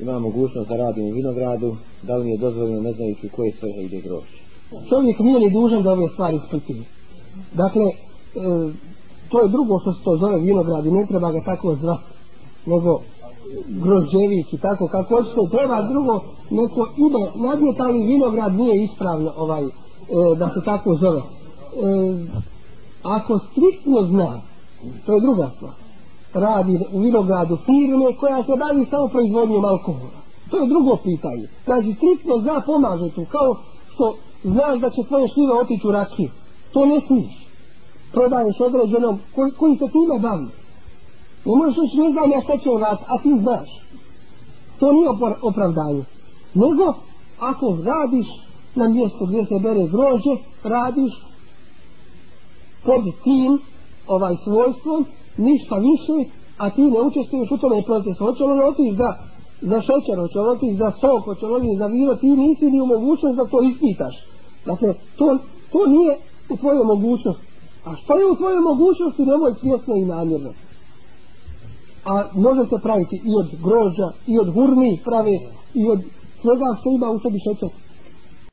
ima mogućnost da radim u vinogradu, da li mi je dozvoljeno ne znajući u koje svrhe ide grožđe. Čovjek nije ni dužan da ove stvari ispituje. Dakle, e, to je drugo što se to zove vinograd i ne treba ga tako zvati, nego grožđević i tako kako hoćete, treba drugo neko ime, nadmetali vinograd nije ispravno ovaj, e, da se tako zove. E, ako striktno zna, to je druga stvar, radi u vinogradu firme koja se bavi samo proizvodnjom alkohola. To je drugo pitanje. Znači, striktno zna pomaže tu, kao što znaš da će tvoje šljive otići u rakiju. To ne smiješ. Prodaješ određenom koji, koji se time bavi. Ne možeš reći ne znam ja šta će vas, a ti znaš. To nije opravdanje. Nego, ako radiš na mjestu gdje se bere grožđe, radiš pod tim ovaj svojstvom, ništa više, a ti ne učestvuješ u tome procesu. Hoće li otići za, za šećer, hoće li otići za sok, hoće li otići za vino, ti nisi ni u mogućnost da to ispitaš. Dakle, to, to nije u tvojoj mogućnosti. A što je u tvojoj mogućnosti, nemoj svjesno i namjerno. A može se praviti i od grožđa, i od hurmi prave, i od svega što ima u sebi šećer.